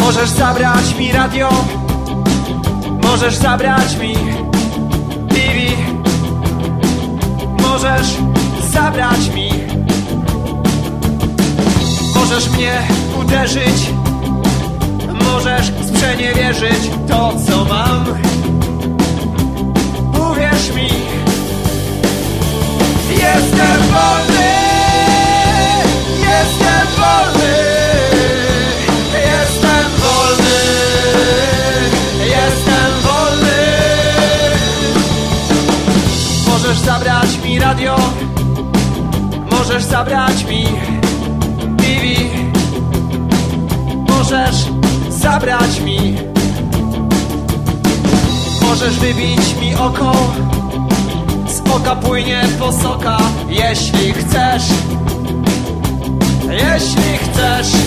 Możesz zabrać mi radio Możesz zabrać mi TV Możesz zabrać mi. Możesz mnie uderzyć to co mam. Uwierz mi Jestem wolny Jestem wolny Jestem wolny Jestem wolny. Możesz zabrać mi radio Możesz zabrać mi TV Możesz zabrać mi Możesz wybić mi oko? Z oka płynie posoka Jeśli chcesz. Jeśli chcesz